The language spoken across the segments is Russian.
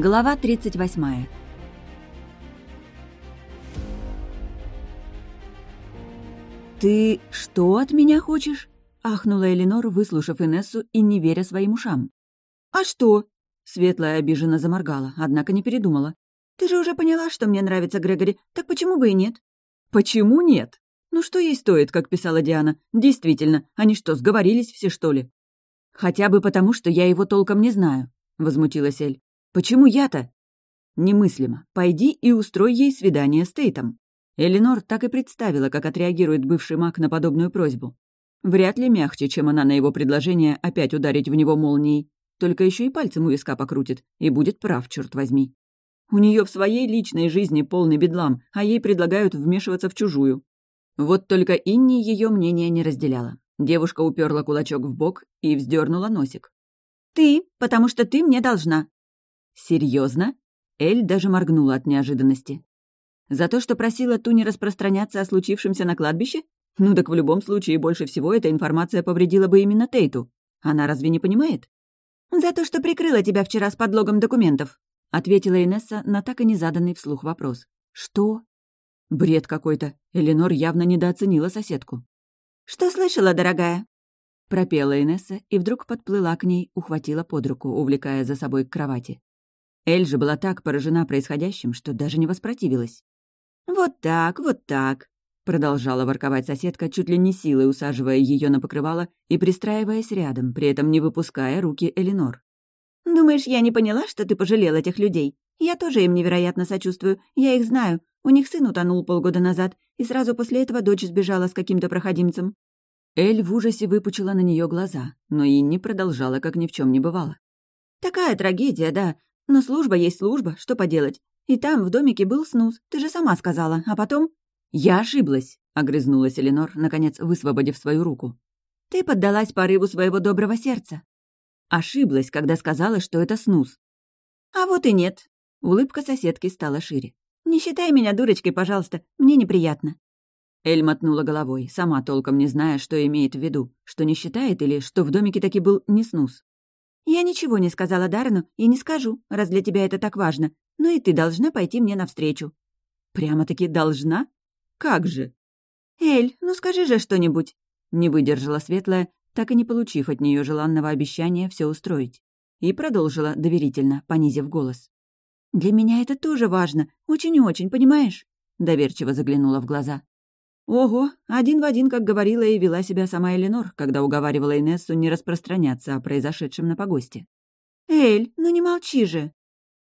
Глава 38. «Ты что от меня хочешь?» — ахнула Эленор, выслушав Инессу и не веря своим ушам. «А что?» — Светлая обиженно заморгала, однако не передумала. «Ты же уже поняла, что мне нравится Грегори, так почему бы и нет?» «Почему нет? Ну что ей стоит, как писала Диана? Действительно, они что, сговорились все, что ли?» «Хотя бы потому, что я его толком не знаю», — возмутилась Эль. Почему я-то? Немыслимо. Пойди и устрой ей свидание с Тейтом. Эленор так и представила, как отреагирует бывший маг на подобную просьбу. Вряд ли мягче, чем она на его предложение опять ударить в него молнией. Только еще и пальцем у виска покрутит, и будет прав, черт возьми. У нее в своей личной жизни полный бедлам, а ей предлагают вмешиваться в чужую. Вот только Инни ее мнение не разделяла. Девушка уперла кулачок в бок и вздернула носик. «Ты, потому что ты мне должна. Серьезно? Эль даже моргнула от неожиданности. За то, что просила Ту не распространяться о случившемся на кладбище? Ну так в любом случае больше всего эта информация повредила бы именно Тейту. Она разве не понимает? «За то, что прикрыла тебя вчера с подлогом документов», — ответила Инесса на так и не заданный вслух вопрос. «Что?» Бред какой-то. Эленор явно недооценила соседку. «Что слышала, дорогая?» Пропела Инесса и вдруг подплыла к ней, ухватила под руку, увлекая за собой к кровати. Эль же была так поражена происходящим, что даже не воспротивилась. «Вот так, вот так», — продолжала ворковать соседка, чуть ли не силой усаживая ее на покрывало и пристраиваясь рядом, при этом не выпуская руки Элинор. «Думаешь, я не поняла, что ты пожалел этих людей? Я тоже им невероятно сочувствую, я их знаю. У них сын утонул полгода назад, и сразу после этого дочь сбежала с каким-то проходимцем». Эль в ужасе выпучила на нее глаза, но и не продолжала, как ни в чем не бывало. «Такая трагедия, да, но служба есть служба, что поделать. И там, в домике, был снус, ты же сама сказала, а потом...» «Я ошиблась», — огрызнулась Эленор, наконец высвободив свою руку. «Ты поддалась порыву своего доброго сердца». Ошиблась, когда сказала, что это снус. «А вот и нет». Улыбка соседки стала шире. «Не считай меня дурочкой, пожалуйста, мне неприятно». Эль мотнула головой, сама толком не зная, что имеет в виду, что не считает или что в домике таки был не снус. «Я ничего не сказала Даррену и не скажу, раз для тебя это так важно. Но и ты должна пойти мне навстречу». «Прямо-таки должна? Как же?» «Эль, ну скажи же что-нибудь!» Не выдержала Светлая, так и не получив от нее желанного обещания все устроить. И продолжила доверительно, понизив голос. «Для меня это тоже важно, очень-очень, понимаешь?» Доверчиво заглянула в глаза. Ого, один в один, как говорила и вела себя сама Эленор, когда уговаривала Инессу не распространяться о произошедшем на погосте. «Эль, ну не молчи же!»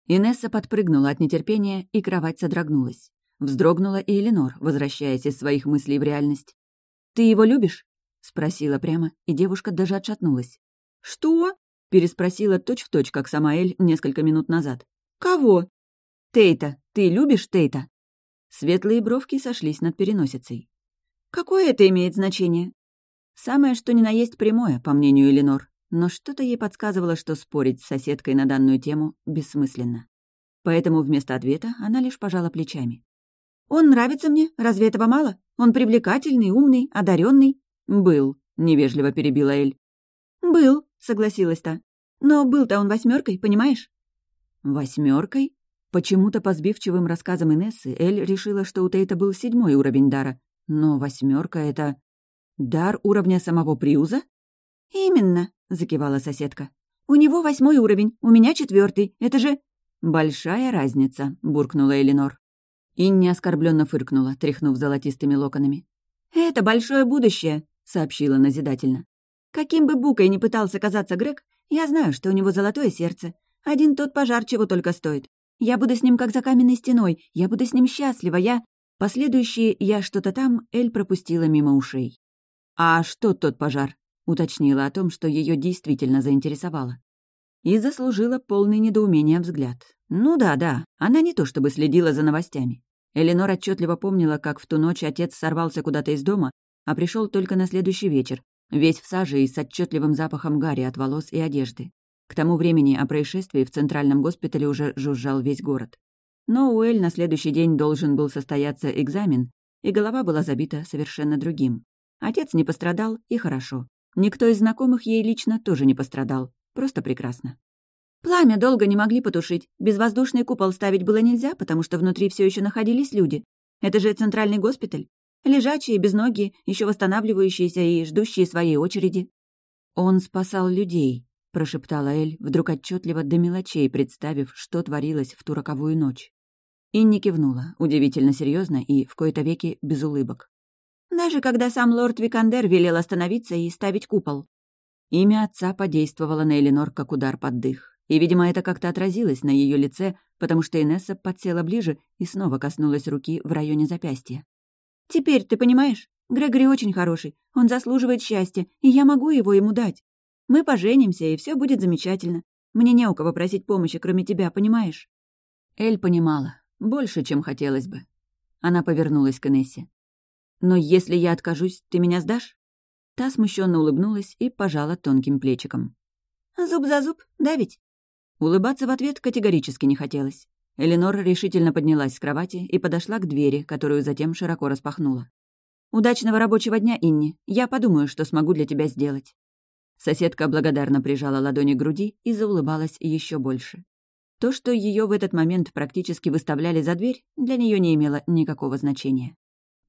Инесса подпрыгнула от нетерпения, и кровать содрогнулась. Вздрогнула и Эленор, возвращаясь из своих мыслей в реальность. «Ты его любишь?» — спросила прямо, и девушка даже отшатнулась. «Что?» — переспросила точь-в-точь, точь, как сама Эль несколько минут назад. «Кого?» «Тейта. Ты любишь Тейта?» Светлые бровки сошлись над переносицей. «Какое это имеет значение?» Самое что ни на есть прямое, по мнению Эленор, но что-то ей подсказывало, что спорить с соседкой на данную тему бессмысленно. Поэтому вместо ответа она лишь пожала плечами. «Он нравится мне, разве этого мало? Он привлекательный, умный, одаренный. «Был», — невежливо перебила Эль. «Был», — согласилась та. «Но был-то он восьмеркой, понимаешь?» Восьмеркой? Почему-то по сбивчивым рассказам Инессы Эль решила, что у Тейта был седьмой уровень дара. Но восьмерка это... Дар уровня самого Приуза? «Именно», — закивала соседка. «У него восьмой уровень, у меня четвертый. Это же...» «Большая разница», — буркнула Элинор. Инни оскорбленно фыркнула, тряхнув золотистыми локонами. «Это большое будущее», — сообщила назидательно. «Каким бы букой ни пытался казаться Грег, я знаю, что у него золотое сердце. Один тот пожар чего только стоит. Я буду с ним как за каменной стеной, я буду с ним счастлива, я...» Последующие «я что-то там» Эль пропустила мимо ушей. «А что тот пожар?» — уточнила о том, что ее действительно заинтересовало. И заслужила полный недоумения взгляд. Ну да, да, она не то чтобы следила за новостями. Эленор отчетливо помнила, как в ту ночь отец сорвался куда-то из дома, а пришел только на следующий вечер, весь в саже и с отчетливым запахом гари от волос и одежды. К тому времени о происшествии в центральном госпитале уже жужжал весь город. Но у Эль на следующий день должен был состояться экзамен, и голова была забита совершенно другим. Отец не пострадал, и хорошо. Никто из знакомых ей лично тоже не пострадал. Просто прекрасно. Пламя долго не могли потушить. Безвоздушный купол ставить было нельзя, потому что внутри все еще находились люди. Это же центральный госпиталь. Лежачие, без ноги, еще восстанавливающиеся и ждущие своей очереди. «Он спасал людей», — прошептала Эль, вдруг отчетливо до мелочей представив, что творилось в ту роковую ночь. Инни кивнула, удивительно серьезно и, в кои-то веки, без улыбок. «Даже когда сам лорд Викандер велел остановиться и ставить купол». Имя отца подействовало на Эленор как удар под дых. И, видимо, это как-то отразилось на ее лице, потому что Инесса подсела ближе и снова коснулась руки в районе запястья. «Теперь ты понимаешь? Грегори очень хороший, он заслуживает счастья, и я могу его ему дать. Мы поженимся, и все будет замечательно. Мне не у кого просить помощи, кроме тебя, понимаешь?» Эль понимала. Больше, чем хотелось бы. Она повернулась к Инессе. «Но если я откажусь, ты меня сдашь?» Та смущенно улыбнулась и пожала тонким плечиком. «Зуб за зуб, да ведь?» Улыбаться в ответ категорически не хотелось. Эленор решительно поднялась с кровати и подошла к двери, которую затем широко распахнула. «Удачного рабочего дня, Инни. Я подумаю, что смогу для тебя сделать». Соседка благодарно прижала ладони к груди и заулыбалась еще больше. То, что ее в этот момент практически выставляли за дверь, для нее не имело никакого значения.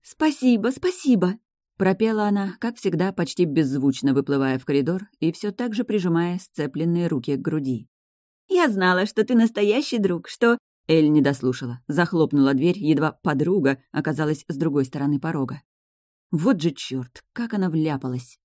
«Спасибо, спасибо!» Пропела она, как всегда, почти беззвучно выплывая в коридор и все так же прижимая сцепленные руки к груди. «Я знала, что ты настоящий друг, что...» Эль не дослушала, захлопнула дверь, едва подруга оказалась с другой стороны порога. Вот же черт, как она вляпалась!